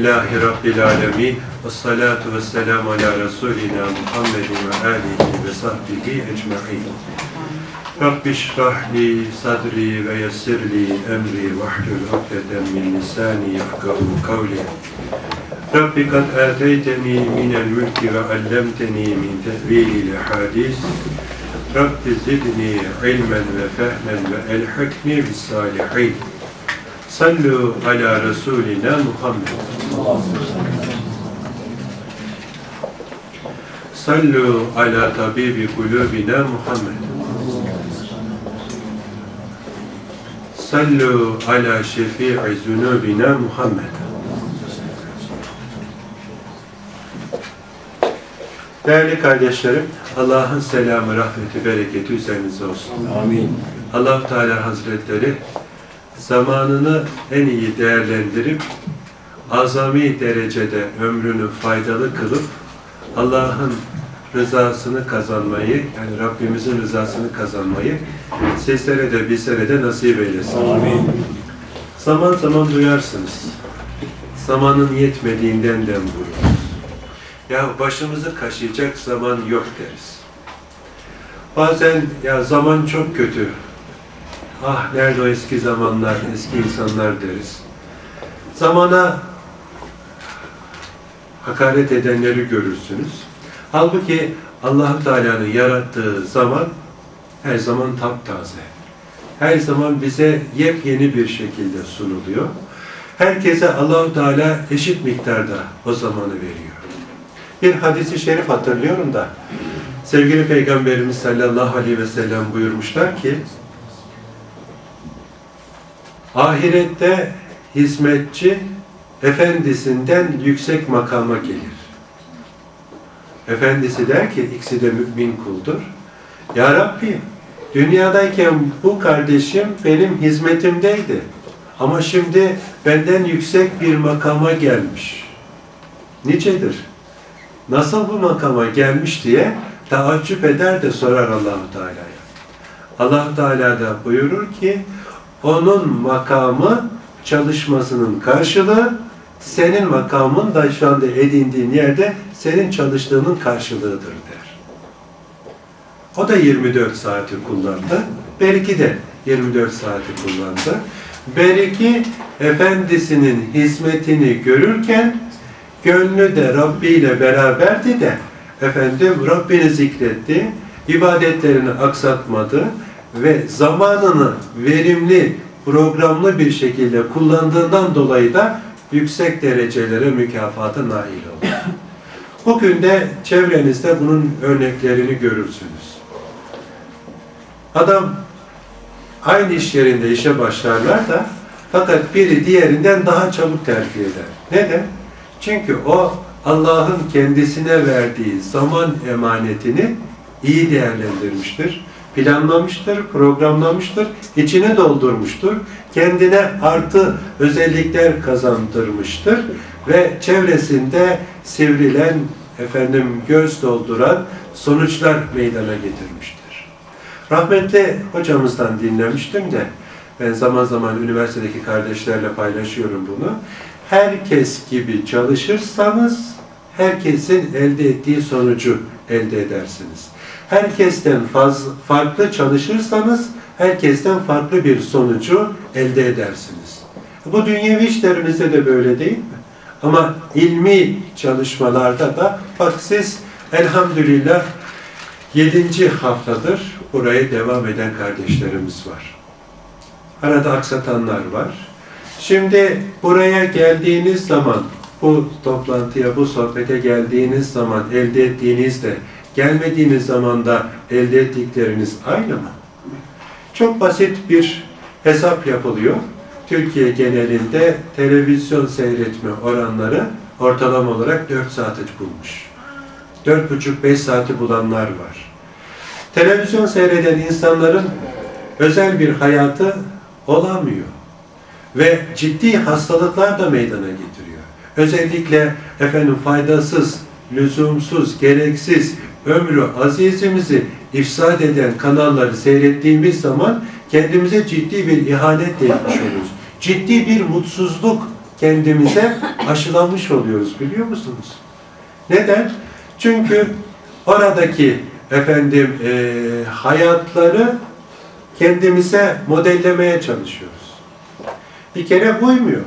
Elhamdülillahi Rabbil Alemin. Ve selamu ala Resulina Muhammedin ve alihi ve sahbihi ecma'in. Rabbi şrahli sadri ve yessirli emri ve ahlul ukdeden min lisani yafkahu kavli. Rabbi kad ateyteni minel mülki ve allemteni min tevvilil hadis. Rabbi zidni ilmen ve fehmen ve elhakni bis salihin. Sallu ala Resulina Muhammed. Sallu ala tabibi kulubina Muhammed. Sallu ala şefii zunubina Muhammed. Değerli kardeşlerim, Allah'ın selamı, rahmeti, bereketi üzerinize olsun. Amin. allah Teala Hazretleri zamanını en iyi değerlendirip azami derecede ömrünü faydalı kılıp Allah'ın rızasını kazanmayı, yani Rabbimizin rızasını kazanmayı sizlere de bizlere de nasip eylesin. Amin. Zaman zaman duyarsınız. Zamanın yetmediğinden dem vururuz. Ya başımızı kaşıyacak zaman yok deriz. Bazen ya zaman çok kötü. Ah nerede o eski zamanlar, eski insanlar deriz. Zamana hakaret edenleri görürsünüz. Halbuki allah Teala'nın yarattığı zaman her zaman taptaze. Her zaman bize yepyeni bir şekilde sunuluyor. Herkese allah Teala eşit miktarda o zamanı veriyor. Bir hadisi şerif hatırlıyorum da sevgili Peygamberimiz sallallahu aleyhi ve sellem buyurmuşlar ki ahirette hizmetçi efendisinden yüksek makama gelir. Efendisi der ki ikisi de mümin kuldur. Ya Rabbi dünyadayken bu kardeşim benim hizmetimdeydi. Ama şimdi benden yüksek bir makama gelmiş. Nicedir? Nasıl bu makama gelmiş diye taaccüp eder de sorar Allahu Teala'ya. Allah Teala da buyurur ki onun makamı çalışmasının karşılığı senin makamın da şu anda edindiğin yerde senin çalıştığının karşılığıdır der. O da 24 saati kullandı. Beriki de 24 saati kullandı. Beriki efendisinin hizmetini görürken gönlü de Rabbi ile beraberdi de efendim Rabbini zikretti, ibadetlerini aksatmadı ve zamanını verimli, programlı bir şekilde kullandığından dolayı da yüksek derecelere mükafatı nail oldu. Bugün de çevrenizde bunun örneklerini görürsünüz. Adam aynı iş yerinde işe başlarlar da fakat biri diğerinden daha çabuk terfi eder. Neden? Çünkü o Allah'ın kendisine verdiği zaman emanetini iyi değerlendirmiştir, planlamıştır, programlamıştır, içini doldurmuştur, kendine artı özellikler kazandırmıştır ve çevresinde sivrilen, efendim göz dolduran sonuçlar meydana getirmiştir. Rahmetli hocamızdan dinlemiştim de ben zaman zaman üniversitedeki kardeşlerle paylaşıyorum bunu. Herkes gibi çalışırsanız herkesin elde ettiği sonucu elde edersiniz. Herkesten faz, farklı çalışırsanız herkesten farklı bir sonucu elde edersiniz. Bu dünyevi işlerimizde de böyle değil mi? Ama ilmi çalışmalarda da bak siz elhamdülillah yedinci haftadır buraya devam eden kardeşlerimiz var. Arada aksatanlar var. Şimdi buraya geldiğiniz zaman, bu toplantıya, bu sohbete geldiğiniz zaman elde ettiğinizde, gelmediğiniz zaman da elde ettikleriniz aynı mı? Çok basit bir hesap yapılıyor. Türkiye genelinde televizyon seyretme oranları ortalama olarak 4 saati bulmuş. 4,5-5 saati bulanlar var. Televizyon seyreden insanların özel bir hayatı olamıyor. Ve ciddi hastalıklar da meydana getiriyor. Özellikle efendim faydasız, lüzumsuz, gereksiz, ömrü azizimizi ifsad eden kanalları seyrettiğimiz zaman kendimize ciddi bir ihanet de etmiş oluruz. Ciddi bir mutsuzluk kendimize aşılamış oluyoruz biliyor musunuz? Neden? Çünkü oradaki efendim e, hayatları kendimize modellemeye çalışıyoruz. Bir kere uymuyor.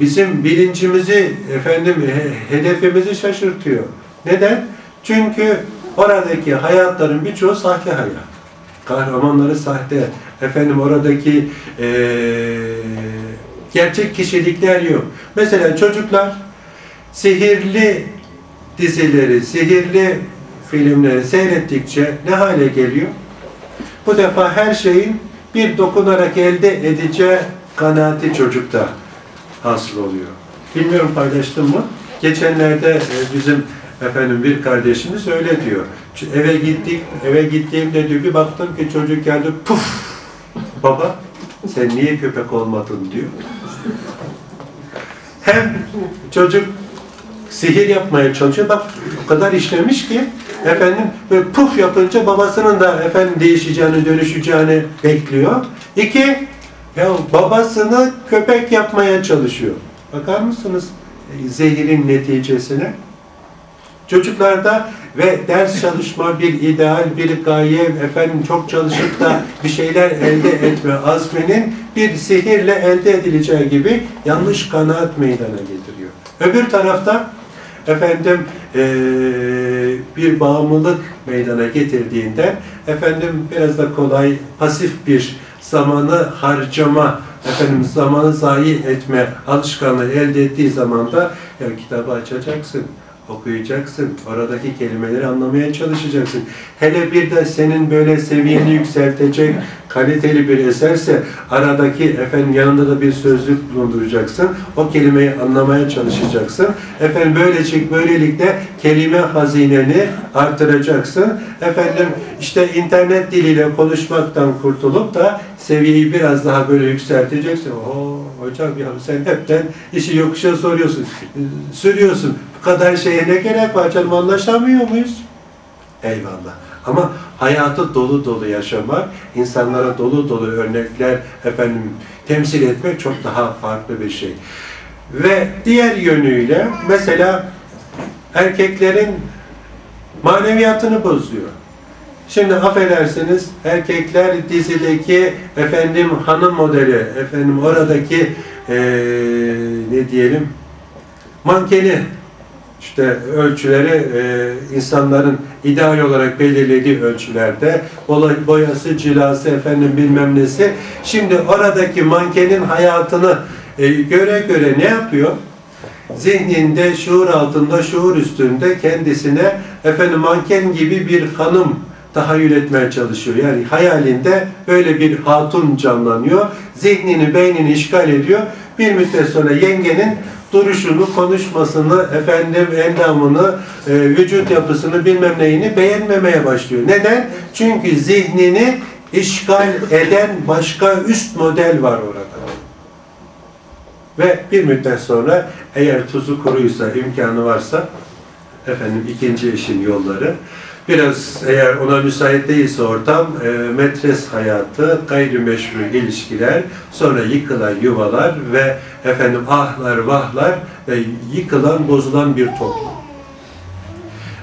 Bizim bilincimizi, efendim he- hedefimizi şaşırtıyor. Neden? Çünkü oradaki hayatların birçoğu sahte hayat. Kahramanları sahte. Efendim oradaki eee, gerçek kişilikler yok. Mesela çocuklar sihirli dizileri, sihirli filmleri seyrettikçe ne hale geliyor? Bu defa her şeyin bir dokunarak elde edeceği kanaati çocukta hasıl oluyor. Bilmiyorum paylaştım mı? Geçenlerde bizim efendim bir kardeşimiz öyle diyor. Eve gittik, eve gittiğimde diyor bir baktım ki çocuk geldi puf baba sen niye köpek olmadın diyor. Hem çocuk sihir yapmaya çalışıyor. Bak o kadar işlemiş ki efendim böyle puf yapınca babasının da efendim değişeceğini, dönüşeceğini bekliyor. İki, ya babasını köpek yapmaya çalışıyor. Bakar mısınız e, zehirin neticesine? Çocuklarda ve ders çalışma bir ideal, bir gaye, efendim çok çalışıp da bir şeyler elde etme azminin bir sihirle elde edileceği gibi yanlış kanaat meydana getiriyor. Öbür tarafta efendim eee, bir bağımlılık meydana getirdiğinde efendim biraz da kolay pasif bir zamanı harcama efendim zamanı zayi etme alışkanlığı elde ettiği zaman da ya kitabı açacaksın okuyacaksın. Oradaki kelimeleri anlamaya çalışacaksın. Hele bir de senin böyle seviyeni yükseltecek kaliteli bir eserse aradaki efendim yanında da bir sözlük bulunduracaksın. O kelimeyi anlamaya çalışacaksın. Efendim böylece böylelikle kelime hazineni artıracaksın. Efendim işte internet diliyle konuşmaktan kurtulup da seviyeyi biraz daha böyle yükselteceksin. Oo hocam ya sen hepten işi yokuşa soruyorsun. Sürüyorsun. Bu kadar şeye ne gerek var canım anlaşamıyor muyuz? Eyvallah. Ama hayatı dolu dolu yaşamak, insanlara dolu dolu örnekler efendim temsil etmek çok daha farklı bir şey. Ve diğer yönüyle mesela erkeklerin maneviyatını bozuyor. Şimdi affedersiniz erkekler dizideki efendim hanım modeli, efendim oradaki eee, ne diyelim mankeni işte ölçüleri e, insanların ideal olarak belirlediği ölçülerde boyası, cilası, efendim bilmem nesi. Şimdi oradaki mankenin hayatını e, göre göre ne yapıyor? Zihninde, şuur altında, şuur üstünde kendisine efendim manken gibi bir hanım tahayyül etmeye çalışıyor. Yani hayalinde böyle bir hatun canlanıyor. Zihnini, beynini işgal ediyor. Bir müddet sonra yengenin duruşunu, konuşmasını, efendim endamını, e, vücut yapısını bilmem neyini beğenmemeye başlıyor. Neden? Çünkü zihnini işgal eden başka üst model var orada. Ve bir müddet sonra eğer tuzu kuruysa, imkanı varsa efendim ikinci eşin yolları biraz eğer ona müsait değilse ortam e, metres hayatı, gayrimeşru ilişkiler, sonra yıkılan yuvalar ve efendim ahlar vahlar ve yıkılan bozulan bir toplum.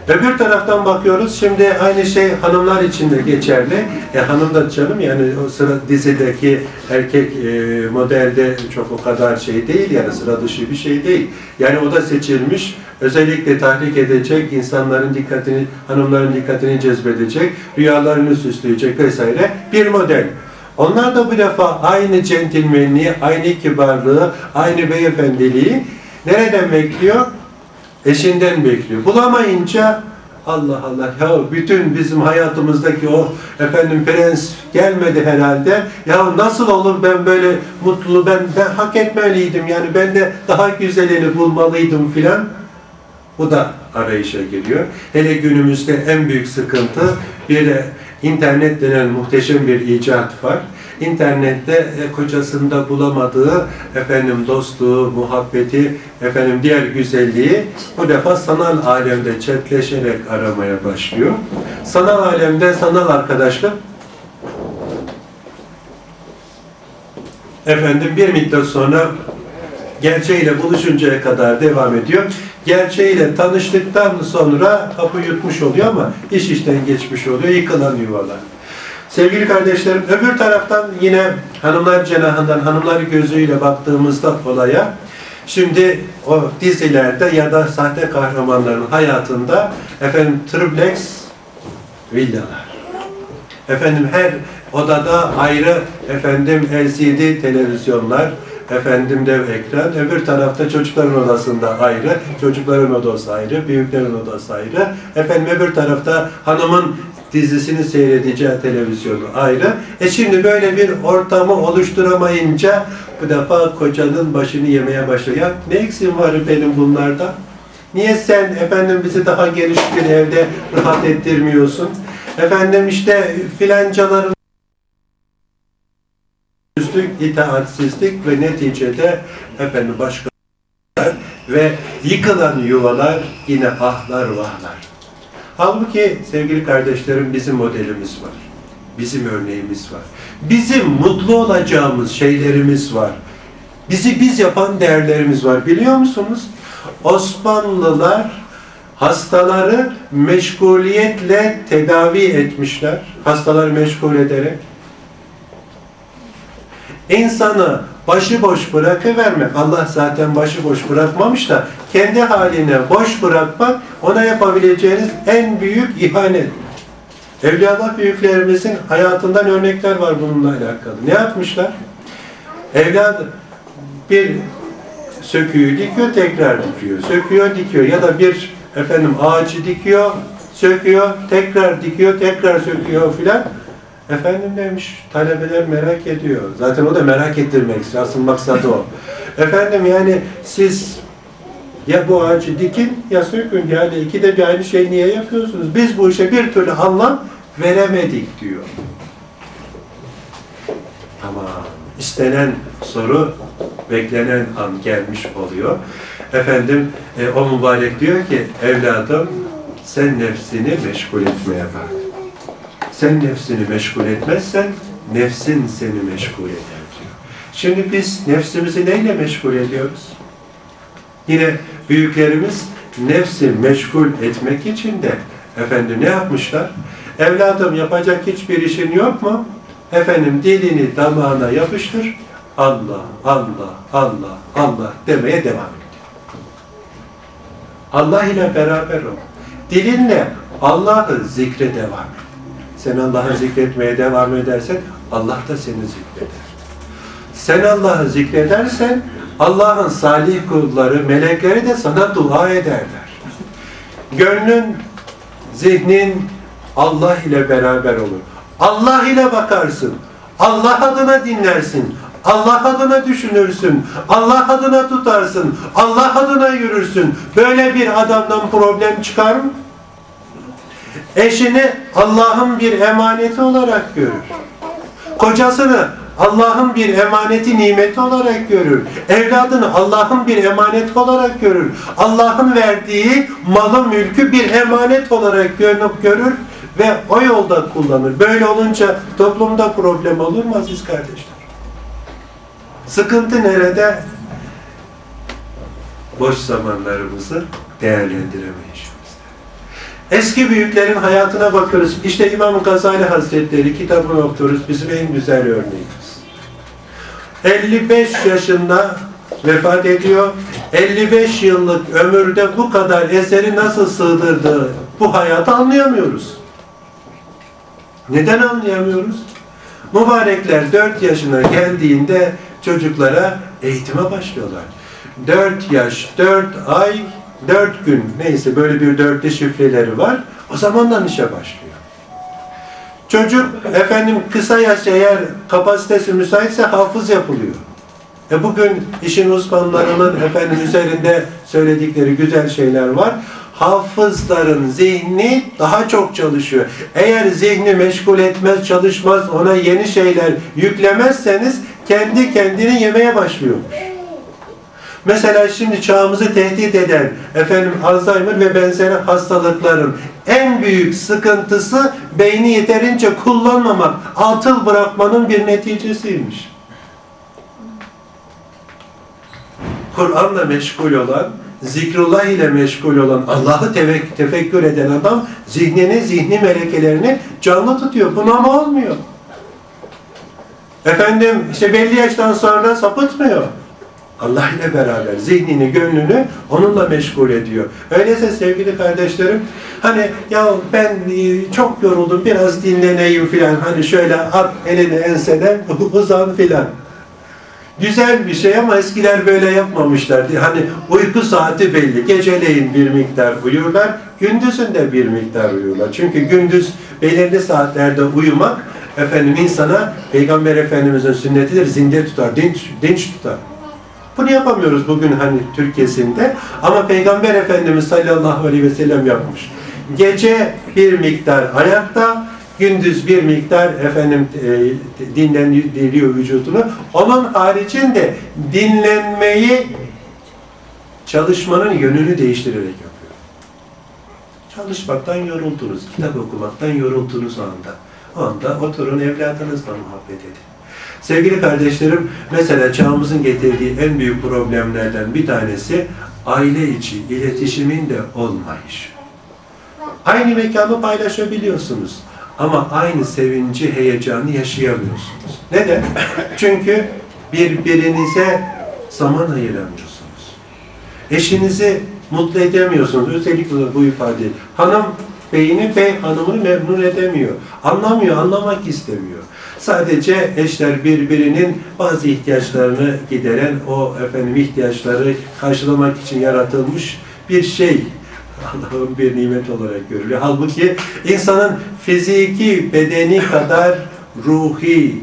Öbür taraftan bakıyoruz şimdi aynı şey hanımlar için de geçerli. E, hanım da canım yani o sıra dizideki erkek e, modelde çok o kadar şey değil yani sıra dışı bir şey değil. Yani o da seçilmiş özellikle tahrik edecek, insanların dikkatini, hanımların dikkatini cezbedecek, rüyalarını süsleyecek vesaire bir model. Onlar da bu defa aynı centilmenliği, aynı kibarlığı, aynı beyefendiliği nereden bekliyor? Eşinden bekliyor. Bulamayınca Allah Allah ya bütün bizim hayatımızdaki o efendim prens gelmedi herhalde. Ya nasıl olur ben böyle mutlu ben ben hak etmeliydim yani ben de daha güzelini bulmalıydım filan. Bu da arayışa giriyor. Hele günümüzde en büyük sıkıntı bir de internet denen muhteşem bir icat var. İnternette e, kocasında bulamadığı efendim dostluğu, muhabbeti, efendim diğer güzelliği bu defa sanal alemde chatleşerek aramaya başlıyor. Sanal alemde sanal arkadaşlık efendim bir müddet sonra gerçeğiyle buluşuncaya kadar devam ediyor. Gerçeğiyle tanıştıktan sonra kapı yutmuş oluyor ama iş işten geçmiş oluyor, yıkılan yuvalar. Sevgili kardeşlerim, öbür taraftan yine hanımlar cenahından, hanımlar gözüyle baktığımızda olaya, şimdi o dizilerde ya da sahte kahramanların hayatında efendim triplex villalar. Efendim her odada ayrı efendim LCD televizyonlar, efendim dev ekran, öbür tarafta çocukların odasında ayrı, çocukların odası ayrı, büyüklerin odası ayrı, efendim öbür tarafta hanımın dizisini seyredeceği televizyonu ayrı. E şimdi böyle bir ortamı oluşturamayınca bu defa kocanın başını yemeye başlıyor. Ne eksim var benim bunlarda? Niye sen efendim bizi daha geniş bir evde rahat ettirmiyorsun? Efendim işte filancaların üstlük, itaatsizlik ve neticede efendim başka ve yıkılan yuvalar yine ahlar vahlar. Halbuki sevgili kardeşlerim bizim modelimiz var. Bizim örneğimiz var. Bizim mutlu olacağımız şeylerimiz var. Bizi biz yapan değerlerimiz var. Biliyor musunuz? Osmanlılar hastaları meşguliyetle tedavi etmişler. Hastaları meşgul ederek. İnsanı başıboş bırakıvermek, Allah zaten başıboş bırakmamış da kendi haline boş bırakmak ona yapabileceğiniz en büyük ihanet. Evliyaullah büyüklerimizin hayatından örnekler var bununla alakalı. Ne yapmışlar? Evladım bir söküğü dikiyor, tekrar dikiyor. Söküyor, dikiyor. Ya da bir efendim ağacı dikiyor, söküyor, tekrar dikiyor, tekrar söküyor filan. Efendim demiş, talebeler merak ediyor. Zaten o da merak ettirmek istiyor. Asıl maksadı o. Efendim yani siz ya bu ağacı dikin ya sökün. Yani iki de bir aynı şey niye yapıyorsunuz? Biz bu işe bir türlü anlam veremedik diyor. Tamam. İstenen soru beklenen an gelmiş oluyor. Efendim e, o mübarek diyor ki evladım sen nefsini meşgul etmeye bak. Sen nefsini meşgul etmezsen nefsin seni meşgul eder diyor. Şimdi biz nefsimizi neyle meşgul ediyoruz? Yine büyüklerimiz nefsi meşgul etmek için de efendim ne yapmışlar? Evladım yapacak hiçbir işin yok mu? Efendim dilini damağına yapıştır. Allah, Allah, Allah, Allah demeye devam et. Allah ile beraber ol. Dilinle Allah'ı zikre devam et. Sen Allah'ı zikretmeye devam edersen Allah da seni zikreder. Sen Allah'ı zikredersen Allah'ın salih kulları, melekleri de sana dua ederler. Gönlün, zihnin Allah ile beraber olur. Allah ile bakarsın. Allah adına dinlersin. Allah adına düşünürsün. Allah adına tutarsın. Allah adına yürürsün. Böyle bir adamdan problem çıkar mı? Eşini Allah'ın bir emaneti olarak görür. Kocasını Allah'ın bir emaneti, nimeti olarak görür. Evladını Allah'ın bir emanet olarak görür. Allah'ın verdiği malı, mülkü bir emanet olarak görür ve o yolda kullanır. Böyle olunca toplumda problem olur mu aziz kardeşler? Sıkıntı nerede? Boş zamanlarımızı değerlendiremeyişimizde. Eski büyüklerin hayatına bakıyoruz. İşte İmam Gazali Hazretleri kitabını okuyoruz. Bizim en güzel örneğimiz. 55 yaşında vefat ediyor. 55 yıllık ömürde bu kadar eseri nasıl sığdırdığı bu hayatı anlayamıyoruz. Neden anlayamıyoruz? Mübarekler 4 yaşına geldiğinde çocuklara eğitime başlıyorlar. 4 yaş, 4 ay, 4 gün neyse böyle bir dörtlü şifreleri var. O zamandan işe başlıyor. Çocuk efendim kısa yaş eğer kapasitesi müsaitse hafız yapılıyor. E bugün işin uzmanlarının efendim üzerinde söyledikleri güzel şeyler var. Hafızların zihni daha çok çalışıyor. Eğer zihni meşgul etmez, çalışmaz, ona yeni şeyler yüklemezseniz kendi kendini yemeye başlıyormuş. Mesela şimdi çağımızı tehdit eden efendim Alzheimer ve benzeri hastalıkların en büyük sıkıntısı beyni yeterince kullanmamak, atıl bırakmanın bir neticesiymiş. Kur'an'la meşgul olan, zikrullah ile meşgul olan, Allah'ı tefek, tefekkür eden adam zihnini, zihni melekelerini canlı tutuyor. Bunama olmuyor. Efendim işte belli yaştan sonra sapıtmıyor. Allah ile beraber zihnini, gönlünü onunla meşgul ediyor. Öyleyse sevgili kardeşlerim, hani ya ben e, çok yoruldum biraz dinleneyim filan, hani şöyle at elini ensene uzan filan. Güzel bir şey ama eskiler böyle yapmamışlardı. Hani uyku saati belli. Geceleyin bir miktar uyurlar, gündüzün de bir miktar uyurlar. Çünkü gündüz belirli saatlerde uyumak efendim insana Peygamber Efendimiz'in sünnetidir, zinde tutar, dinç, dinç tutar. Bunu yapamıyoruz bugün hani Türkiye'sinde ama Peygamber Efendimiz sallallahu aleyhi ve sellem yapmış. Gece bir miktar ayakta, gündüz bir miktar efendim e, dinlendiriyor vücudunu. Onun haricinde dinlenmeyi çalışmanın yönünü değiştirerek yapıyor. Çalışmaktan yoruldunuz, kitap okumaktan yoruldunuz o anda. O anda oturun evladınızla muhabbet edin. Sevgili kardeşlerim, mesela çağımızın getirdiği en büyük problemlerden bir tanesi aile içi iletişimin de olmayışı. Aynı mekanı paylaşabiliyorsunuz ama aynı sevinci, heyecanı yaşayamıyorsunuz. Neden? Çünkü birbirinize zaman ayıramıyorsunuz. Eşinizi mutlu edemiyorsunuz. Özellikle bu ifade. Hanım beyini bey hanımını memnun edemiyor. Anlamıyor, anlamak istemiyor. Sadece eşler birbirinin bazı ihtiyaçlarını gideren, o efendim ihtiyaçları karşılamak için yaratılmış bir şey. Allah'ın bir nimet olarak görülüyor. Halbuki insanın fiziki bedeni kadar ruhi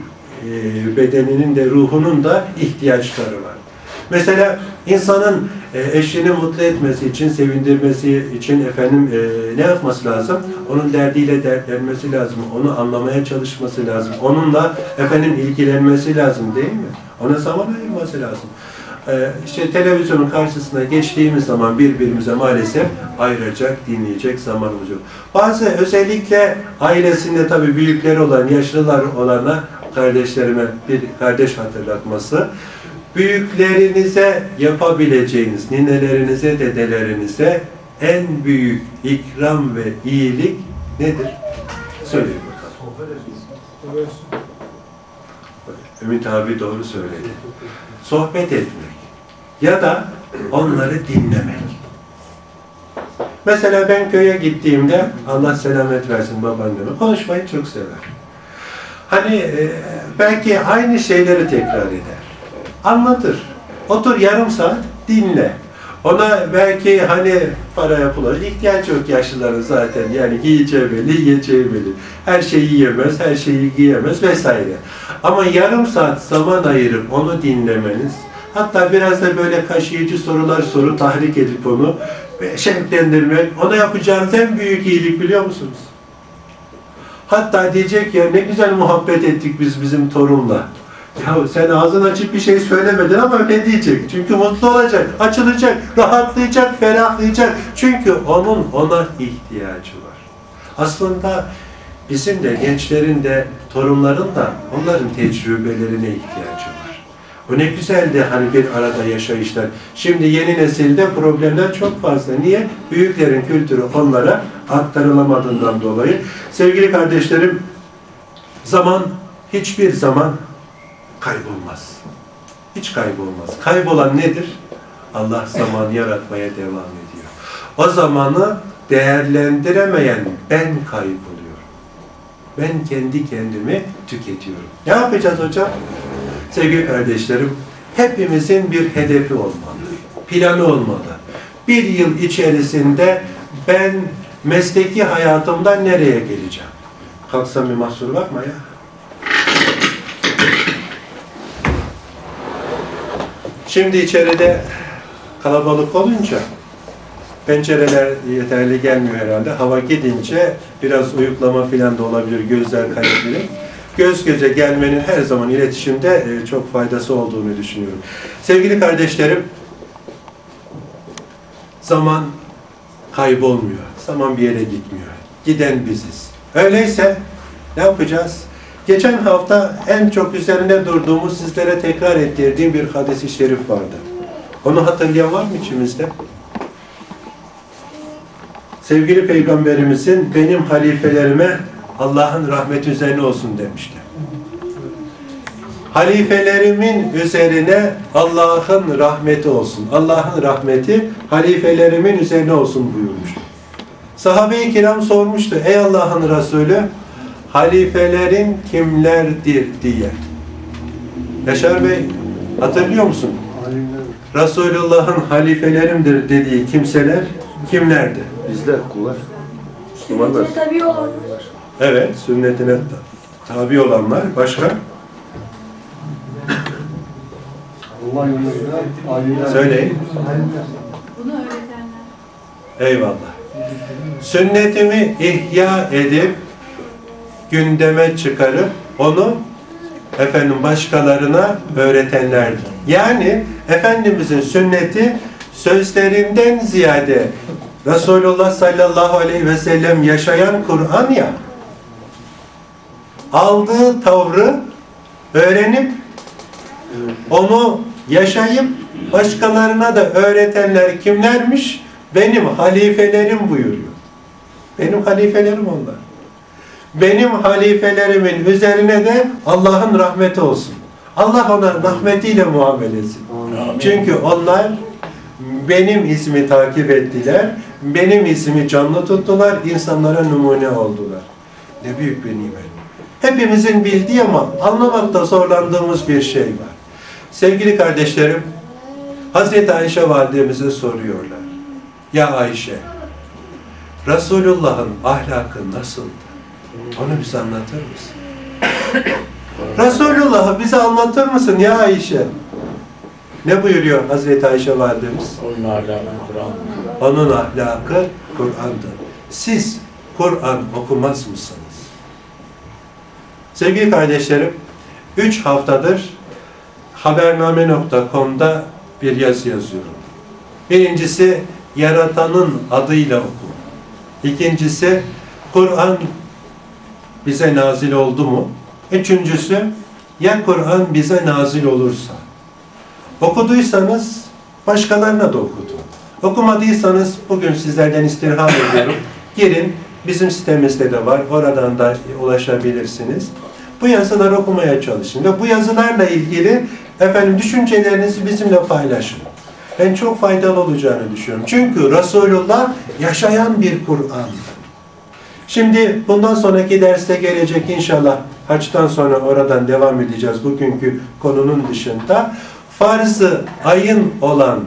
e, bedeninin de ruhunun da ihtiyaçları var. Mesela insanın e, eşini mutlu etmesi için, sevindirmesi için efendim e, ne yapması lazım? Onun derdiyle dertlenmesi lazım. Onu anlamaya çalışması lazım. Onunla efendim ilgilenmesi lazım değil mi? Ona zaman ayırması lazım. E, işte televizyonun karşısına geçtiğimiz zaman birbirimize maalesef ayıracak, dinleyecek zamanımız yok. Bazı özellikle ailesinde tabii büyükleri olan, yaşlılar olana kardeşlerime bir kardeş hatırlatması büyüklerinize yapabileceğiniz, ninelerinize, dedelerinize en büyük ikram ve iyilik nedir? Söyleyin bakalım. Ümit abi doğru söyledi. Sohbet etmek ya da onları dinlemek. Mesela ben köye gittiğimde Allah selamet versin babaanneme konuşmayı çok sever. Hani e, belki aynı şeyleri tekrar eder anlatır. Otur yarım saat dinle. Ona belki hani para yapılır. ihtiyaç yok yaşlıların zaten. Yani giyeceği belli, yiyeceği belli. Her şeyi yiyemez, her şeyi giyemez vesaire. Ama yarım saat zaman ayırıp onu dinlemeniz, hatta biraz da böyle kaşıyıcı sorular soru tahrik edip onu şevklendirmek, ona yapacağınız en büyük iyilik biliyor musunuz? Hatta diyecek ya ne güzel muhabbet ettik biz bizim torunla. Ya sen ağzını açıp bir şey söylemedin ama ne diyecek? Çünkü mutlu olacak, açılacak, rahatlayacak, ferahlayacak. Çünkü onun ona ihtiyacı var. Aslında bizim de gençlerin de torunların da onların tecrübelerine ihtiyacı var. O ne güzeldi hani bir arada yaşayışlar. Şimdi yeni nesilde problemler çok fazla. Niye? Büyüklerin kültürü onlara aktarılamadığından dolayı. Sevgili kardeşlerim, zaman hiçbir zaman kaybolmaz. Hiç kaybolmaz. Kaybolan nedir? Allah zaman yaratmaya devam ediyor. O zamanı değerlendiremeyen ben kayboluyorum. Ben kendi kendimi tüketiyorum. Ne yapacağız hocam? Sevgili kardeşlerim, hepimizin bir hedefi olmalı. Planı olmalı. Bir yıl içerisinde ben mesleki hayatımdan nereye geleceğim? Kalksam bir mahsur var mı ya? Şimdi içeride kalabalık olunca pencereler yeterli gelmiyor herhalde. Hava gidince biraz uyuklama filan da olabilir, gözler kayabilir. Göz göze gelmenin her zaman iletişimde e, çok faydası olduğunu düşünüyorum. Sevgili kardeşlerim, zaman kaybolmuyor. Zaman bir yere gitmiyor. Giden biziz. Öyleyse ne yapacağız? Geçen hafta en çok üzerine durduğumuz, sizlere tekrar ettirdiğim bir hadis-i şerif vardı. Onu hatırlayan var mı içimizde? Sevgili Peygamberimizin benim halifelerime Allah'ın rahmeti üzerine olsun demişti. Halifelerimin üzerine Allah'ın rahmeti olsun. Allah'ın rahmeti halifelerimin üzerine olsun buyurmuştu. Sahabe-i kiram sormuştu. Ey Allah'ın Resulü halifelerin kimlerdir diye. Yaşar Bey hatırlıyor musun? Resulullah'ın halifelerimdir dediği kimseler kimlerdi? Bizler kullar. Müslümanlar. Sünnetine tabi olanlar. Evet, sünnetine ta- tabi olanlar. Başka? Allah yolunda alimler. Söyleyin. Bunu öğretenler. Eyvallah. Sünnetimi ihya edip gündeme çıkarıp onu efendim başkalarına öğretenlerdir. Yani Efendimizin sünneti sözlerinden ziyade Resulullah sallallahu aleyhi ve sellem yaşayan Kur'an ya aldığı tavrı öğrenip onu yaşayıp başkalarına da öğretenler kimlermiş? Benim halifelerim buyuruyor. Benim halifelerim onlar. Benim halifelerimin üzerine de Allah'ın rahmeti olsun. Allah ona rahmetiyle muamele etsin. Çünkü onlar benim ismi takip ettiler, benim ismi canlı tuttular, insanlara numune oldular. Ne büyük bir nimet. Hepimizin bildiği ama anlamakta zorlandığımız bir şey var. Sevgili kardeşlerim, Hazreti Ayşe validemize soruyorlar. Ya Ayşe, Resulullah'ın ahlakı nasıldı? Onu bize anlatır mısın? Resulullah'ı bize anlatır mısın ya Ayşe? Ne buyuruyor Hazreti Ayşe validemiz? Onun ahlakı Kur'an. Onun ahlakı Kur'an'dır. Siz Kur'an okumaz mısınız? Sevgili kardeşlerim, üç haftadır habername.com'da bir yazı yazıyorum. Birincisi, Yaratan'ın adıyla oku. İkincisi, Kur'an bize nazil oldu mu? Üçüncüsü, ya Kur'an bize nazil olursa? Okuduysanız başkalarına da okutun. Okumadıysanız bugün sizlerden istirham ediyorum. Girin, bizim sitemizde de var. Oradan da ulaşabilirsiniz. Bu yazıları okumaya çalışın ve bu yazılarla ilgili efendim düşüncelerinizi bizimle paylaşın. Ben çok faydalı olacağını düşünüyorum. Çünkü Resulullah yaşayan bir Kur'an. Şimdi bundan sonraki derste gelecek inşallah haçtan sonra oradan devam edeceğiz bugünkü konunun dışında. Farzı ayın olan,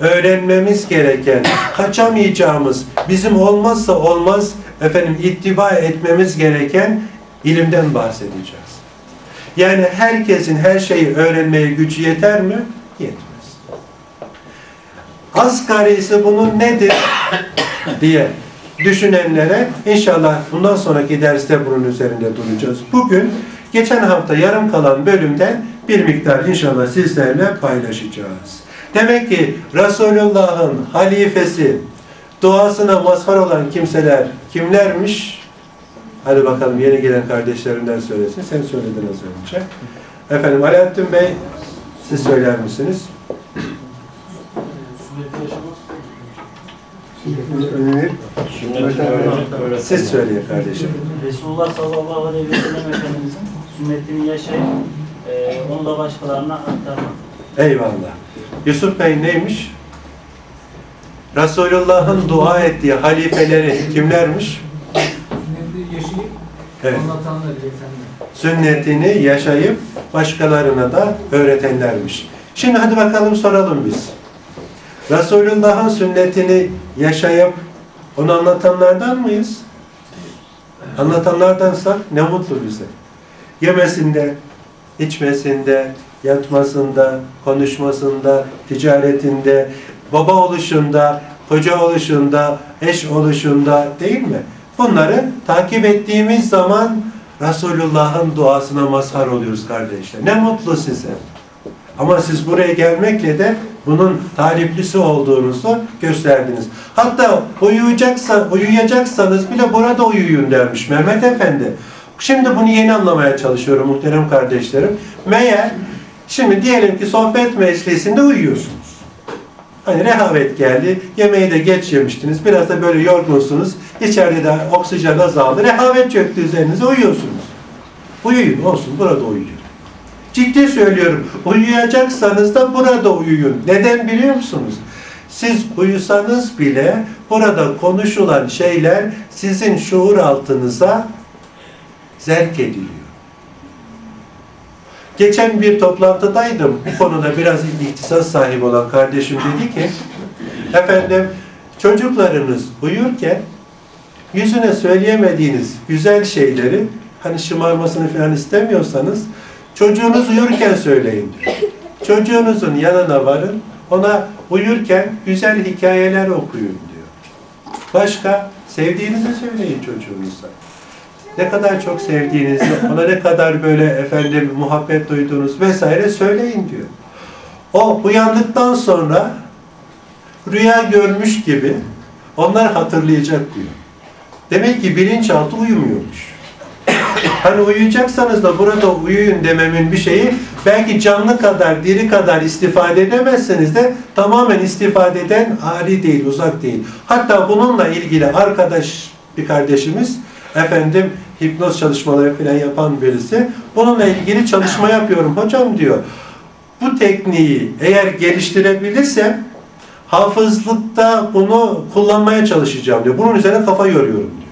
öğrenmemiz gereken, kaçamayacağımız, bizim olmazsa olmaz efendim ittiba etmemiz gereken ilimden bahsedeceğiz. Yani herkesin her şeyi öğrenmeye gücü yeter mi? Yetmez. Asgarisi bunun nedir diye düşünenlere inşallah bundan sonraki derste bunun üzerinde duracağız. Bugün geçen hafta yarım kalan bölümden bir miktar inşallah sizlerle paylaşacağız. Demek ki Resulullah'ın halifesi, duasına mazhar olan kimseler kimlermiş? Hadi bakalım yeni gelen kardeşlerimden söylesin. Sen söyledin az önce. Efendim Alaaddin Bey siz söyler misiniz? Öneri. Sünnetini öğretenler. Siz söyleyin kardeşim. Resulullah sallallahu aleyhi ve sellem Efendimizin sünnetini yaşayıp e, onu da başkalarına aktarmak. Eyvallah. Yusuf Bey neymiş? Resulullah'ın dua ettiği halifeleri kimlermiş? Sünneti yaşayıp Evet. Sünnetini yaşayıp başkalarına da öğretenlermiş. Şimdi hadi bakalım soralım biz. Resulullah'ın sünnetini yaşayıp onu anlatanlardan mıyız? Anlatanlardansak ne mutlu bize. Yemesinde, içmesinde, yatmasında, konuşmasında, ticaretinde, baba oluşunda, koca oluşunda, eş oluşunda değil mi? Bunları takip ettiğimiz zaman Resulullah'ın duasına mazhar oluyoruz kardeşler. Ne mutlu size. Ama siz buraya gelmekle de bunun taliplisi olduğunuzu gösterdiniz. Hatta uyuyacaksa, uyuyacaksanız bile burada uyuyun dermiş Mehmet Efendi. Şimdi bunu yeni anlamaya çalışıyorum muhterem kardeşlerim. Meğer şimdi diyelim ki sohbet meclisinde uyuyorsunuz. Hani rehavet geldi, yemeği de geç yemiştiniz, biraz da böyle yorgunsunuz, içeride de oksijen azaldı, rehavet çöktü üzerinize, uyuyorsunuz. Uyuyun, olsun, burada uyuyun. Ciddi söylüyorum, uyuyacaksanız da burada uyuyun. Neden biliyor musunuz? Siz uyusanız bile burada konuşulan şeyler sizin şuur altınıza zerk ediliyor. Geçen bir toplantıdaydım. Bu konuda biraz ihtisas sahibi olan kardeşim dedi ki, efendim çocuklarınız uyurken yüzüne söyleyemediğiniz güzel şeyleri, hani şımarmasını falan istemiyorsanız, çocuğunuz uyurken söyleyin. Çocuğunuzun yanına varın, ona uyurken güzel hikayeler okuyun diyor. Başka, sevdiğinizi söyleyin çocuğunuza ne kadar çok sevdiğinizi, ona ne kadar böyle efendim muhabbet duyduğunuz vesaire söyleyin diyor. O uyandıktan sonra rüya görmüş gibi onlar hatırlayacak diyor. Demek ki bilinçaltı uyumuyormuş. Hani uyuyacaksanız da burada uyuyun dememin bir şeyi belki canlı kadar, diri kadar istifade edemezseniz de tamamen istifadeden ari değil, uzak değil. Hatta bununla ilgili arkadaş bir kardeşimiz efendim hipnoz çalışmaları falan yapan birisi bununla ilgili çalışma yapıyorum hocam diyor. Bu tekniği eğer geliştirebilirsem hafızlıkta bunu kullanmaya çalışacağım diyor. Bunun üzerine kafa yoruyorum diyor.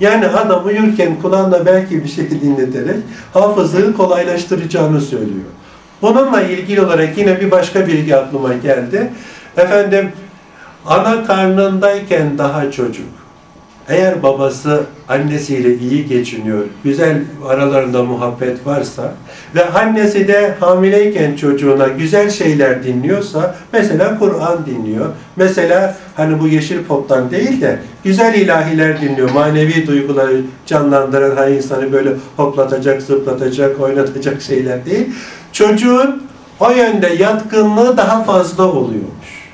Yani adam uyurken kulağında belki bir şey dinleterek hafızlığı kolaylaştıracağını söylüyor. Bununla ilgili olarak yine bir başka bilgi aklıma geldi. Efendim ana karnındayken daha çocuk eğer babası annesiyle iyi geçiniyor, güzel aralarında muhabbet varsa ve annesi de hamileyken çocuğuna güzel şeyler dinliyorsa, mesela Kur'an dinliyor, mesela hani bu yeşil poptan değil de güzel ilahiler dinliyor, manevi duyguları canlandıran, hani insanı böyle hoplatacak, zıplatacak, oynatacak şeyler değil. Çocuğun o yönde yatkınlığı daha fazla oluyormuş.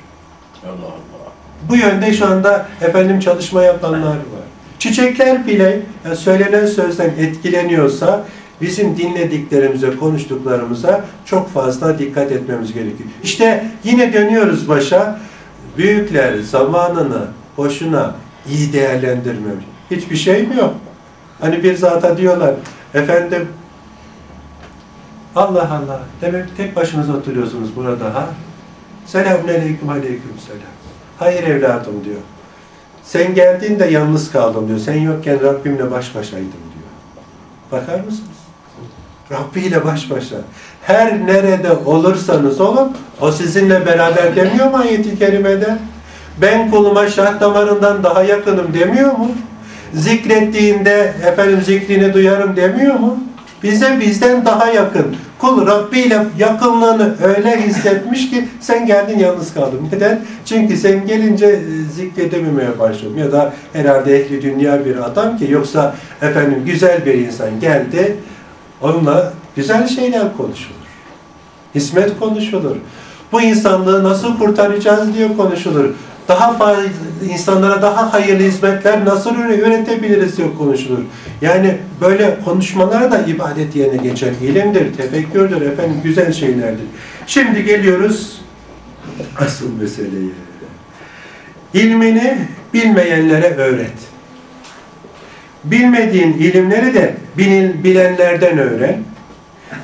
Allah Allah. Bu yönde şu anda efendim çalışma yapanlar var. Çiçekler bile söylenen sözden etkileniyorsa bizim dinlediklerimize, konuştuklarımıza çok fazla dikkat etmemiz gerekiyor. İşte yine dönüyoruz başa. Büyükler zamanını boşuna iyi değerlendirmemiş. Hiçbir şey mi yok? Hani bir zata diyorlar, efendim Allah Allah, demek tek başınıza oturuyorsunuz burada ha? Selamun aleyküm selam. Hayır evladım diyor. Sen geldiğinde yalnız kaldım diyor. Sen yokken Rabbimle baş başaydım diyor. Bakar mısınız? Rabbi ile baş başa. Her nerede olursanız olun, o sizinle beraber demiyor mu ayet-i kerimede? Ben kuluma şah damarından daha yakınım demiyor mu? Zikrettiğinde efendim zikrini duyarım demiyor mu? Bize bizden daha yakın. Kul Rabbi ile yakınlığını öyle hissetmiş ki sen geldin yalnız kaldın. Neden? Çünkü sen gelince e, zikredememeye başladım. Ya da herhalde ehli dünya bir adam ki yoksa efendim güzel bir insan geldi. Onunla güzel şeyler konuşulur. Hizmet konuşulur. Bu insanlığı nasıl kurtaracağız diye konuşulur. Daha fazla insanlara daha hayırlı hizmetler nasıl üretebiliriz diye konuşulur. Yani böyle konuşmalar da ibadet yerine geçer. İlimdir, tefekkürdür, efendim güzel şeylerdir. Şimdi geliyoruz asıl meseleye. İlmini bilmeyenlere öğret. Bilmediğin ilimleri de bilin, bilenlerden öğren.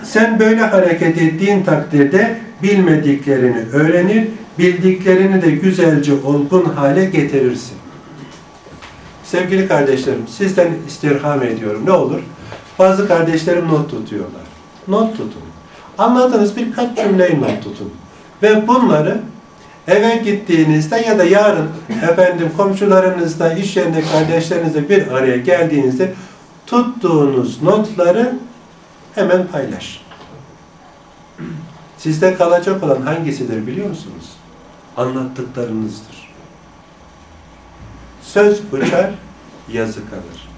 Sen böyle hareket ettiğin takdirde bilmediklerini öğrenir, bildiklerini de güzelce olgun hale getirirsin. Sevgili kardeşlerim, sizden istirham ediyorum. Ne olur? Bazı kardeşlerim not tutuyorlar. Not tutun. Anladığınız birkaç cümleyi not tutun. Ve bunları eve gittiğinizde ya da yarın efendim komşularınızla, iş yerinde kardeşlerinizle bir araya geldiğinizde tuttuğunuz notları hemen paylaş. Sizde kalacak olan hangisidir biliyor musunuz? Anlattıklarınızdır. Söz uçar, yazı kalır.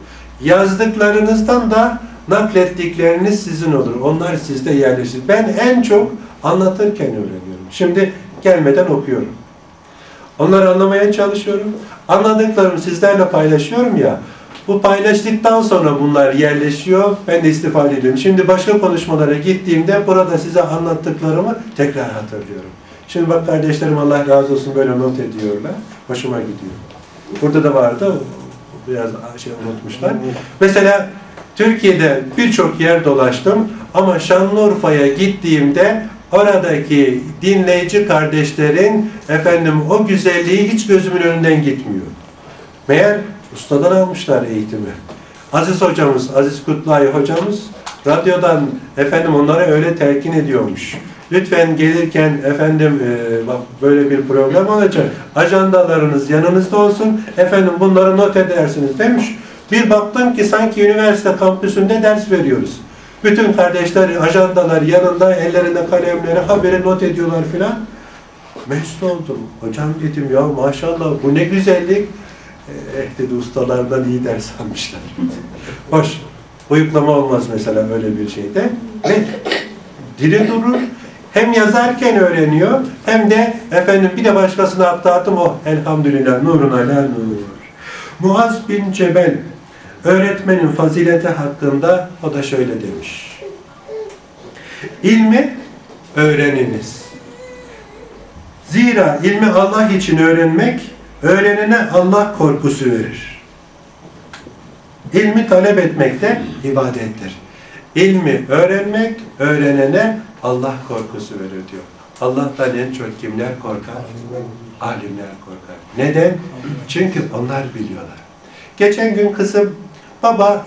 Yazdıklarınızdan da naklettikleriniz sizin olur. Onlar sizde yerleşir. Ben en çok anlatırken öğreniyorum. Şimdi gelmeden okuyorum. Onları anlamaya çalışıyorum. Anladıklarımı sizlerle paylaşıyorum ya. Bu paylaştıktan sonra bunlar yerleşiyor. Ben de istifade ediyorum. Şimdi başka konuşmalara gittiğimde burada size anlattıklarımı tekrar hatırlıyorum. Şimdi bak kardeşlerim Allah razı olsun böyle not ediyorlar. Hoşuma gidiyor. Burada da vardı. Biraz şey unutmuşlar. Mesela Türkiye'de birçok yer dolaştım ama Şanlıurfa'ya gittiğimde oradaki dinleyici kardeşlerin efendim o güzelliği hiç gözümün önünden gitmiyor. Meğer ustadan almışlar eğitimi. Aziz hocamız, Aziz Kutlay hocamız radyodan efendim onlara öyle telkin ediyormuş. Lütfen gelirken efendim e, bak böyle bir program olacak. Ajandalarınız yanınızda olsun. Efendim bunları not edersiniz demiş. Bir baktım ki sanki üniversite kampüsünde ders veriyoruz. Bütün kardeşler ajandalar yanında, ellerinde kalemleri, haberi not ediyorlar filan. Mesut oldum. Hocam dedim ya maşallah bu ne güzellik. Eh dedi ustalardan iyi ders almışlar. Hoş. Uyuklama olmaz mesela öyle bir şeyde. Ve dili durur. Hem yazarken öğreniyor hem de efendim bir de başkasına aktardım o elhamdülillah nurun ala nur. Muaz bin Cebel öğretmenin fazileti hakkında o da şöyle demiş. İlmi öğreniniz. Zira ilmi Allah için öğrenmek, öğrenene Allah korkusu verir. İlmi talep etmek de ibadettir. İlmi öğrenmek, öğrenene Allah korkusu verir diyor. Allah'tan en çok kimler korkar? Alimler korkar. Neden? Çünkü onlar biliyorlar. Geçen gün kızım, baba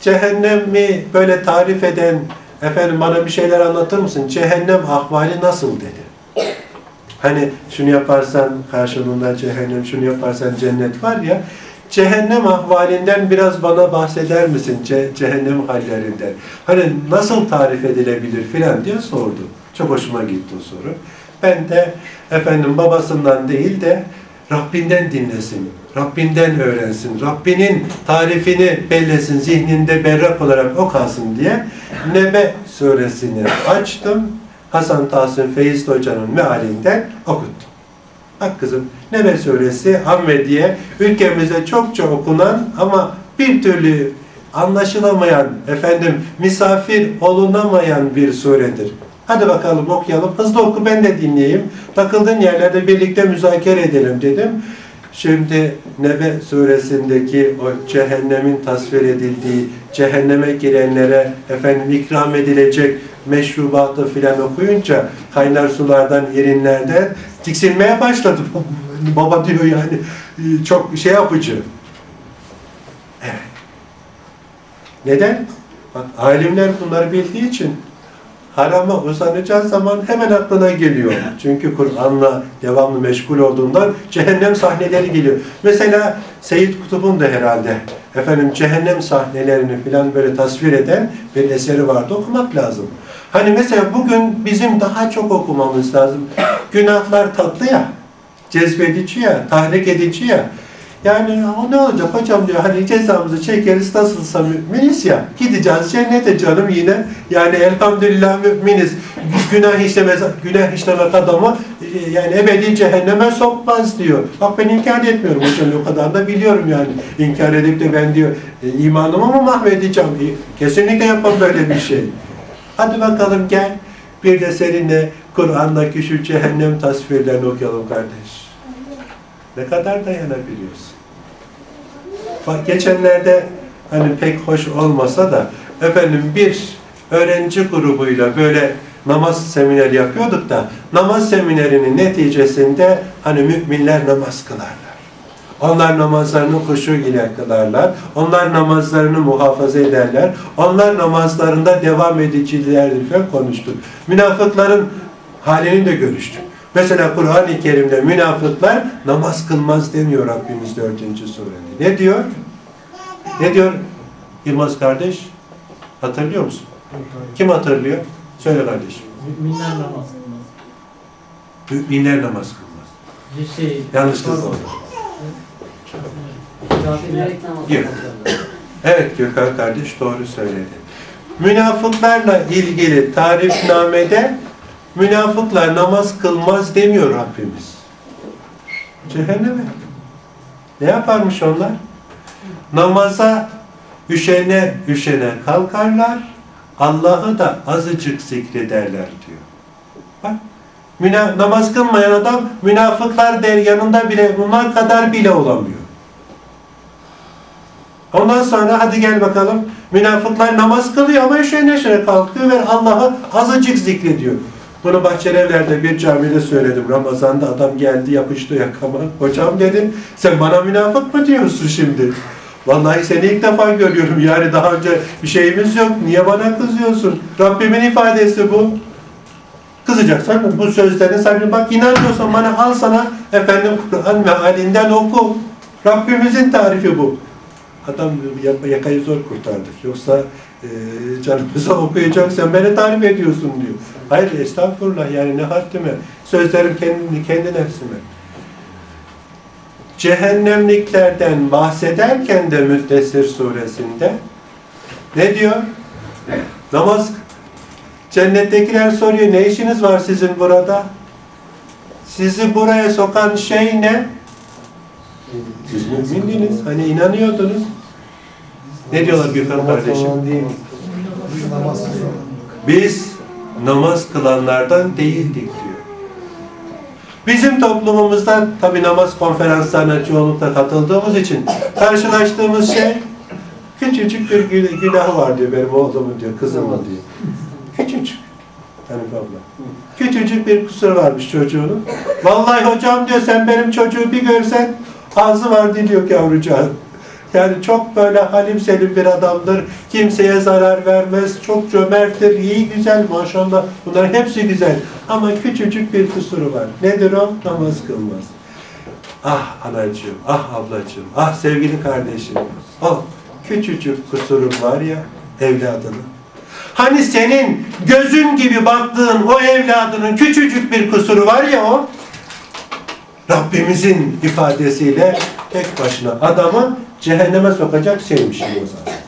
cehennemi böyle tarif eden, efendim bana bir şeyler anlatır mısın? Cehennem ahvali nasıl dedi. Hani şunu yaparsan karşılığında cehennem, şunu yaparsan cennet var ya. Cehennem ahvalinden biraz bana bahseder misin? Ce- cehennem hallerinden. Hani nasıl tarif edilebilir filan diye sordu. Çok hoşuma gitti o soru. Ben de efendim babasından değil de Rabbinden dinlesin, Rabbinden öğrensin, Rabbinin tarifini bellesin, zihninde berrak olarak o kalsın diye Nebe suresini açtım. Hasan Tahsin Feyiz Hoca'nın mealinden okuttum. Bak kızım, Nebe suresi Amme diye ülkemizde çokça okunan ama bir türlü anlaşılamayan, efendim misafir olunamayan bir suredir. Hadi bakalım okuyalım. Hızlı oku ben de dinleyeyim. Takıldığın yerlerde birlikte müzakere edelim dedim. Şimdi Nebe suresindeki o cehennemin tasvir edildiği, cehenneme girenlere efendim ikram edilecek meşrubatı filan okuyunca kaynar sulardan, irinlerden tiksinmeye başladı. Baba diyor yani çok şey yapıcı. Evet. Neden? Bak alimler bunları bildiği için harama uzanacağı zaman hemen aklına geliyor. Çünkü Kur'an'la devamlı meşgul olduğundan cehennem sahneleri geliyor. Mesela Seyyid Kutub'un da herhalde efendim cehennem sahnelerini filan böyle tasvir eden bir eseri vardı. Okumak lazım. Hani mesela bugün bizim daha çok okumamız lazım. Günahlar tatlı ya, cezbedici ya, tahrik edici ya. Yani o ne olacak hocam diyor hani cezamızı çekeriz nasılsa müminiz ya gideceğiz cennete canım yine yani elhamdülillah müminiz günah işlemez günah işlemek adamı e, yani ebedi cehenneme sokmaz diyor. Bak ben inkar etmiyorum hocam o kadar da biliyorum yani inkar edip de ben diyor e, imanımı mı mahvedeceğim? E, Kesinlikle yapmam böyle bir şey. Hadi bakalım gel bir de seninle Kur'an'daki şu cehennem tasvirlerini okuyalım kardeş. Ne kadar dayanabiliyorsun? Bak geçenlerde hani pek hoş olmasa da efendim bir öğrenci grubuyla böyle namaz semineri yapıyorduk da namaz seminerinin neticesinde hani müminler namaz kılarlar. Onlar namazlarını huşu ile kılarlar. Onlar namazlarını muhafaza ederler. Onlar namazlarında devam edicilerdir konuştuk. Münafıkların halini de görüştük. Mesela Kur'an-ı Kerim'de münafıklar namaz kılmaz demiyor Rabbimiz 4. surede. Ne diyor? Ne diyor Yılmaz kardeş? Hatırlıyor musun? Kim hatırlıyor? Söyle kardeşim. Müminler namaz kılmaz. Müminler namaz kılmaz. Bir şey... Yanlışlık oldu. Yok. Evet Gökhan kardeş doğru söyledi. Münafıklarla ilgili tarifnamede münafıklar namaz kılmaz demiyor Rabbimiz. Cehenneme. Ne yaparmış onlar? Namaza üşene üşene kalkarlar, Allah'ı da azıcık zikrederler diyor. Bak, namaz kılmayan adam münafıklar der yanında bile bunlar kadar bile olamıyor. Ondan sonra hadi gel bakalım. Münafıklar namaz kılıyor ama şöyle neşre kalkıyor ve Allah'ı azıcık zikrediyor. Bunu Bahçelievler'de bir camide söyledim. Ramazan'da adam geldi yapıştı yakama. Hocam dedim sen bana münafık mı diyorsun şimdi? Vallahi seni ilk defa görüyorum. Yani daha önce bir şeyimiz yok. Niye bana kızıyorsun? Rabbimin ifadesi bu. Kızacaksan bu sözlerini sakın bak inanmıyorsan bana al sana efendim Kur'an mealinden oku. Rabbimizin tarifi bu. Adam yak- yakayı zor kurtardık. Yoksa e, canımıza okuyacak sen beni tarif ediyorsun diyor. Hayır estağfurullah yani ne haddime. Sözlerim kendi, kendi nefsime. Cehennemliklerden bahsederken de Müddessir suresinde ne diyor? Namaz Cennettekiler soruyor ne işiniz var sizin burada? Sizi buraya sokan şey ne? Siz mümindiniz. Hani inanıyordunuz. Ne diyorlar Gökhan kardeşim? Biz namaz kılanlardan değildik diyor. Bizim toplumumuzda tabi namaz konferanslarına çoğunlukla katıldığımız için karşılaştığımız şey küçücük bir gü- günahı var diyor benim oğlumun diyor, kızımın diyor. Küçücük. Hanife abla. Küçücük bir kusur varmış çocuğunun. Vallahi hocam diyor sen benim çocuğu bir görsen ağzı var dili yok yavrucağın. Yani çok böyle halim selim bir adamdır. Kimseye zarar vermez. Çok cömerttir. iyi güzel maşallah. Bunların hepsi güzel. Ama küçücük bir kusuru var. Nedir o? Namaz kılmaz. Ah anacığım, ah ablacığım, ah sevgili kardeşim. O küçücük kusurun var ya evladının. Hani senin gözün gibi baktığın o evladının küçücük bir kusuru var ya o. Rabbimizin ifadesiyle tek başına adamı cehenneme sokacak şeymiş o zaman.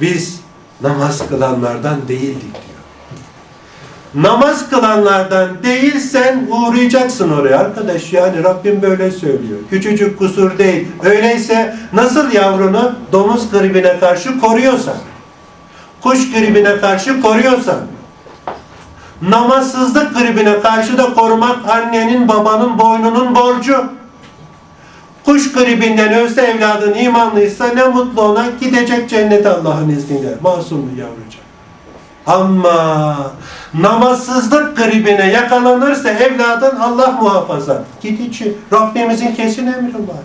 Biz namaz kılanlardan değildik diyor. Namaz kılanlardan değilsen uğrayacaksın oraya arkadaş. Yani Rabbim böyle söylüyor. Küçücük kusur değil. Öyleyse nasıl yavrunu domuz gribine karşı koruyorsan, kuş gribine karşı koruyorsan, namazsızlık gribine karşı da korumak annenin babanın boynunun borcu. Kuş gribinden ölse evladın imanlıysa ne mutlu ona gidecek cennete Allah'ın izniyle. Masum bir yavrucak. Ama namazsızlık gribine yakalanırsa evladın Allah muhafaza. Gidici. Rabbimizin kesin emri var.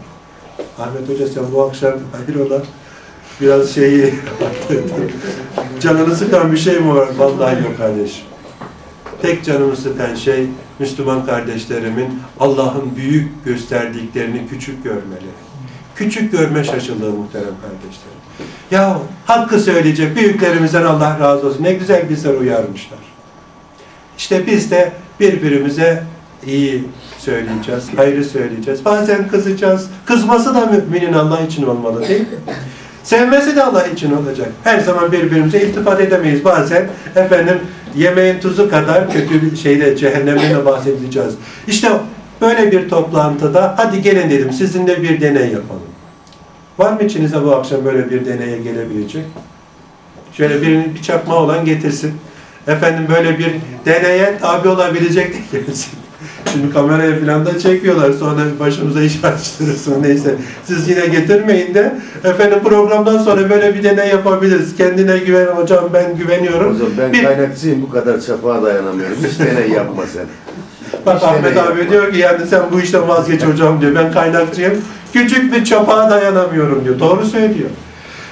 Ahmet Hoca sen bu akşam hayrola biraz şeyi canını sıkan bir şey mi var? Vallahi yok kardeşim. Tek canımı sıkan şey Müslüman kardeşlerimin Allah'ın büyük gösterdiklerini küçük görmeleri. Küçük görme şaşılığı muhterem kardeşlerim. Ya hakkı söyleyecek büyüklerimizden Allah razı olsun. Ne güzel bizler uyarmışlar. İşte biz de birbirimize iyi söyleyeceğiz, hayrı söyleyeceğiz. Bazen kızacağız. Kızması da müminin Allah için olmalı değil mi? Sevmesi de Allah için olacak. Her zaman birbirimize iltifat edemeyiz. Bazen efendim yemeğin tuzu kadar kötü şeyde cehennemden de bahsedeceğiz. İşte böyle bir toplantıda hadi gelin dedim sizinle bir deney yapalım. Var mı içinizde bu akşam böyle bir deneye gelebilecek? Şöyle birinin bir çakma olan getirsin. Efendim böyle bir deneye tabi olabilecek de gelsin. Şimdi kameraya falan da çekiyorlar. Sonra başımıza iş açtırırsın. Neyse. Siz yine getirmeyin de efendim programdan sonra böyle bir deney yapabiliriz. Kendine güven hocam ben güveniyorum. Hocam ben Bir- kaynakçıyım bu kadar çapağa dayanamıyorum. Hiç deney yapma sen. Bak Hiç Ahmet abi yapma. diyor ki yani sen bu işten vazgeç hocam diyor. Ben kaynakçıyım. Küçük bir çapağa dayanamıyorum diyor. Doğru söylüyor.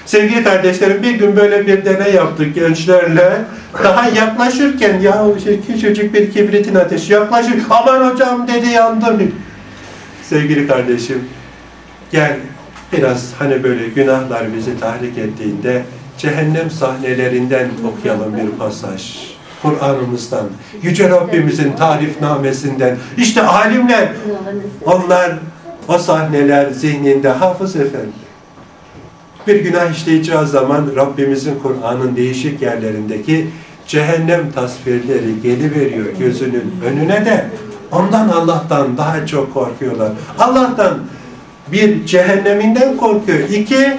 Sevgili kardeşlerim bir gün böyle bir deney yaptık gençlerle. Daha yaklaşırken ya şey, küçücük bir kibritin ateşi yaklaşır. Aman hocam dedi yandım. Sevgili kardeşim gel biraz hani böyle günahlar bizi tahrik ettiğinde cehennem sahnelerinden okuyalım bir pasaj. Kur'an'ımızdan, Yüce Rabbimizin tarifnamesinden. İşte alimler, onlar o sahneler zihninde hafız efendi. Bir günah işleyeceği zaman Rabbimizin Kur'an'ın değişik yerlerindeki cehennem tasvirleri geliveriyor gözünün önüne de ondan Allah'tan daha çok korkuyorlar. Allah'tan bir cehenneminden korkuyor. İki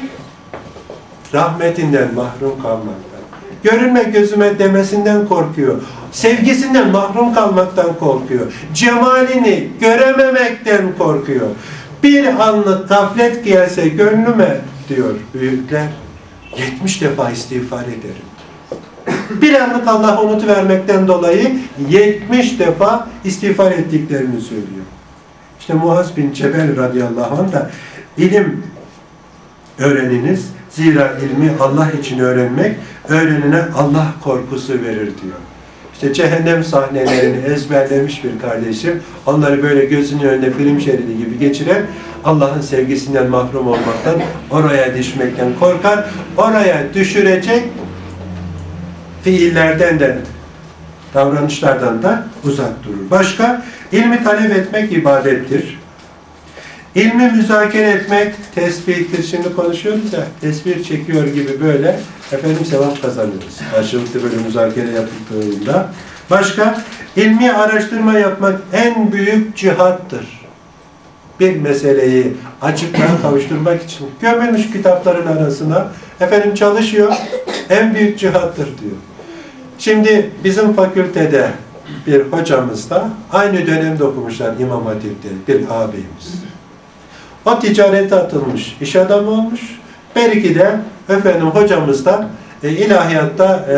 rahmetinden mahrum kalmaktan. görünme gözüme demesinden korkuyor. Sevgisinden mahrum kalmaktan korkuyor. Cemalini görememekten korkuyor. Bir anlık gaflet gelse gönlüme diyor büyükler. 70 defa istiğfar ederim. Bir anlık Allah'ı unutuvermekten dolayı 70 defa istiğfar ettiklerini söylüyor. İşte Muaz bin Cebel radıyallahu anh da ilim öğreniniz. Zira ilmi Allah için öğrenmek, öğrenine Allah korkusu verir diyor. İşte cehennem sahnelerini ezberlemiş bir kardeşim, onları böyle gözünün önünde film şeridi gibi geçiren, Allah'ın sevgisinden mahrum olmaktan, oraya düşmekten korkar, oraya düşürecek fiillerden de, davranışlardan da uzak durur. Başka, ilmi talep etmek ibadettir. İlmi müzakere etmek tesbihtir. Şimdi konuşuyoruz ya, tesbih çekiyor gibi böyle efendim sevap kazanıyoruz. Karşılıklı böyle müzakere yapıldığında. Başka, ilmi araştırma yapmak en büyük cihattır. Bir meseleyi açıklığa kavuşturmak için gömülmüş kitapların arasına efendim çalışıyor, en büyük cihattır diyor. Şimdi bizim fakültede bir hocamız da aynı dönemde okumuşlar İmam Hatip'te bir ağabeyimiz. O ticarete atılmış, iş adamı olmuş. Belki de efendim hocamız da e, ilahiyatta e,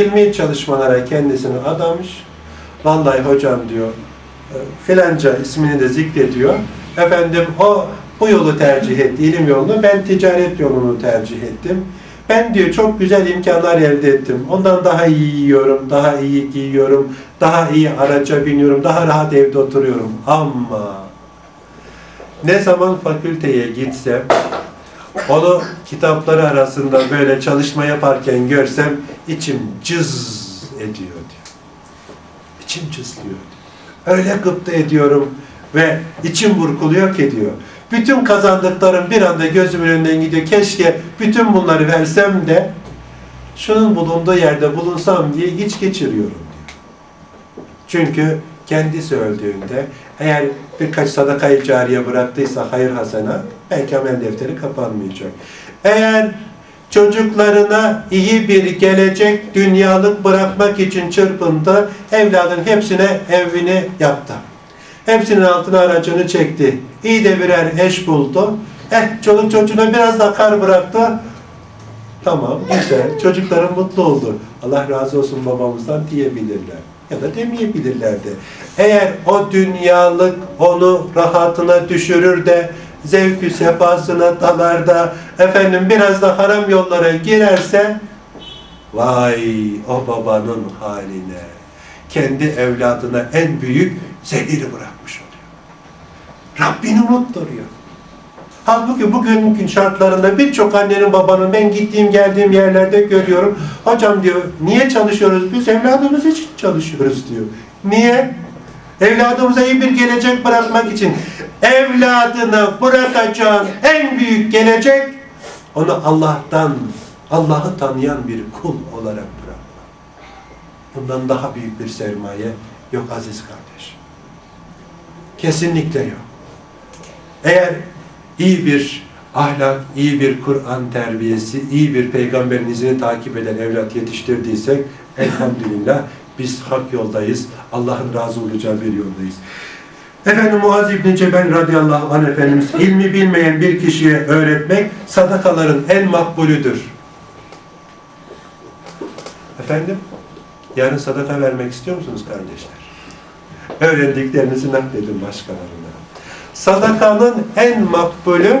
ilmi çalışmalara kendisini adamış. Vallahi hocam diyor, e, filanca ismini de zikrediyor. Efendim o bu yolu tercih etti, ilim yolunu. Ben ticaret yolunu tercih ettim. Ben diyor çok güzel imkanlar elde ettim. Ondan daha iyi yiyorum, daha iyi giyiyorum, daha iyi araca biniyorum, daha rahat evde oturuyorum. Ama ne zaman fakülteye gitsem, onu kitapları arasında böyle çalışma yaparken görsem içim cız ediyor diyor. İçim cızlıyor diyor. Öyle gıpta ediyorum ve içim burkuluyor ki diyor. Bütün kazandıklarım bir anda gözümün önünden gidiyor. Keşke bütün bunları versem de şunun bulunduğu yerde bulunsam diye iç geçiriyorum diyor. Çünkü kendisi öldüğünde eğer birkaç sadakayı cariye bıraktıysa hayır hasena belki amel defteri kapanmayacak. Eğer çocuklarına iyi bir gelecek dünyalık bırakmak için çırpındı, evladın hepsine evini yaptı. Hepsinin altına aracını çekti. İyi de birer eş buldu. Eh çoluk çocuğuna biraz da kar bıraktı. Tamam, güzel. Çocukların mutlu oldu. Allah razı olsun babamızdan diyebilirler. Ya da demeyebilirler de. Eğer o dünyalık onu rahatına düşürür de zevkü sefasına dalar da efendim biraz da haram yollara girerse vay o babanın haline kendi evladına en büyük zehiri bırakmış oluyor. Rabbini unutturuyor. Halbuki bugünkü şartlarında birçok annenin babanın ben gittiğim geldiğim yerlerde görüyorum. Hocam diyor niye çalışıyoruz? Biz evladımız için çalışıyoruz diyor. Niye? Evladımıza iyi bir gelecek bırakmak için. Evladını bırakacağın en büyük gelecek onu Allah'tan, Allah'ı tanıyan bir kul olarak bırakmak. Bundan daha büyük bir sermaye yok aziz kardeş. Kesinlikle yok. Eğer iyi bir ahlak, iyi bir Kur'an terbiyesi, iyi bir peygamberin izini takip eden evlat yetiştirdiysek elhamdülillah biz hak yoldayız. Allah'ın razı olacağı bir yoldayız. Efendim Muaz İbni Cebel radıyallahu anh Efendimiz ilmi bilmeyen bir kişiye öğretmek sadakaların en makbulüdür. Efendim? Yarın sadaka vermek istiyor musunuz kardeşler? Öğrendiklerinizi nakledin başkalarına. Sadakanın en makbulü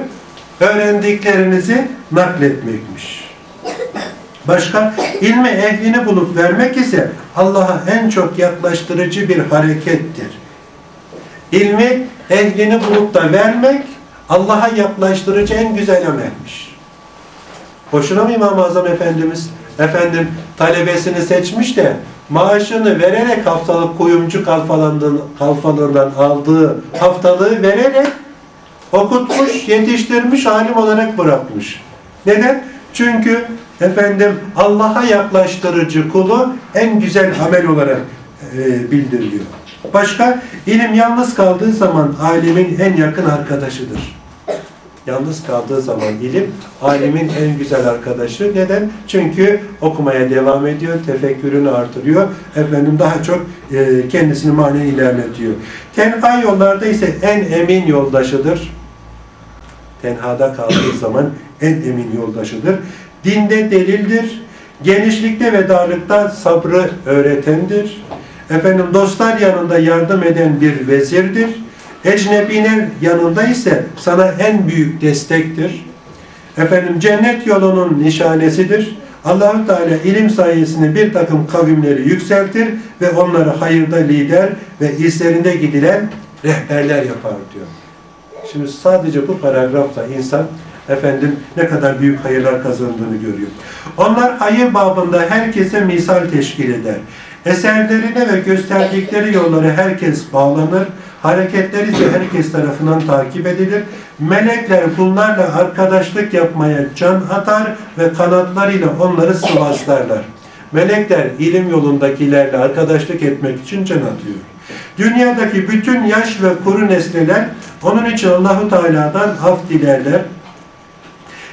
öğrendiklerinizi nakletmekmiş. Başka, ilmi ehlini bulup vermek ise Allah'a en çok yaklaştırıcı bir harekettir. İlmi ehlini bulup da vermek Allah'a yaklaştırıcı en güzel amelmiş. Boşuna mı İmam-ı Azam Efendimiz efendim talebesini seçmiş de maaşını vererek haftalık kuyumcu kalfalarından, aldığı haftalığı vererek okutmuş, yetiştirmiş, alim olarak bırakmış. Neden? Çünkü efendim Allah'a yaklaştırıcı kulu en güzel amel olarak e, bildiriliyor. Başka, ilim yalnız kaldığı zaman alimin en yakın arkadaşıdır. Yalnız kaldığı zaman ilim, alimin en güzel arkadaşı. Neden? Çünkü okumaya devam ediyor, tefekkürünü artırıyor. Efendim daha çok e, kendisini manevi ilerletiyor. Tenha yollarda ise en emin yoldaşıdır. Tenhada kaldığı zaman en emin yoldaşıdır. Dinde delildir. Genişlikte ve darlıkta sabrı öğretendir. Efendim dostlar yanında yardım eden bir vezirdir. Ecnebiler yanında ise sana en büyük destektir. Efendim cennet yolunun nişanesidir. Allahu Teala ilim sayesinde bir takım kavimleri yükseltir ve onları hayırda lider ve izlerinde gidilen rehberler yapar diyor. Şimdi sadece bu paragrafta insan efendim ne kadar büyük hayırlar kazandığını görüyor. Onlar hayır babında herkese misal teşkil eder. Eserlerine ve gösterdikleri yollara herkes bağlanır. Hareketleri ise herkes tarafından takip edilir. Melekler bunlarla arkadaşlık yapmaya can atar ve kanatlarıyla onları sıvazlarlar. Melekler ilim yolundakilerle arkadaşlık etmek için can atıyor. Dünyadaki bütün yaş ve kuru nesneler onun için Allahu Teala'dan af dilerler.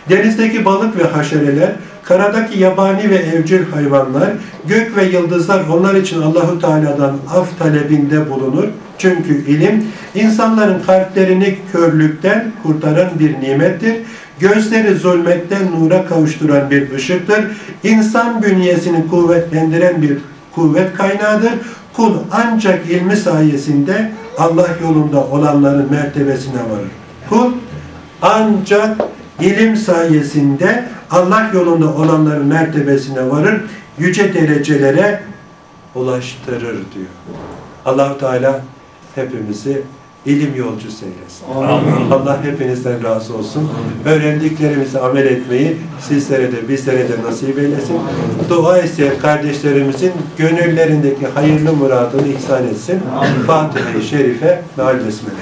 Denizdeki balık ve haşereler, karadaki yabani ve evcil hayvanlar, gök ve yıldızlar onlar için Allahu Teala'dan af talebinde bulunur. Çünkü ilim insanların kalplerini körlükten kurtaran bir nimettir. Gözleri zulmetten nura kavuşturan bir ışıktır. İnsan bünyesini kuvvetlendiren bir kuvvet kaynağıdır. Kul ancak ilmi sayesinde Allah yolunda olanların mertebesine varır. Kul ancak ilim sayesinde Allah yolunda olanların mertebesine varır, yüce derecelere ulaştırır diyor. allah Teala hepimizi ilim yolcusu eylesin. Allah hepinizden razı olsun. Öğrendiklerimizi amel etmeyi sizlere de bizlere de nasip eylesin. Dua isteyen kardeşlerimizin gönüllerindeki hayırlı muradını ihsan etsin. Fatiha-i Şerife ve Besmele.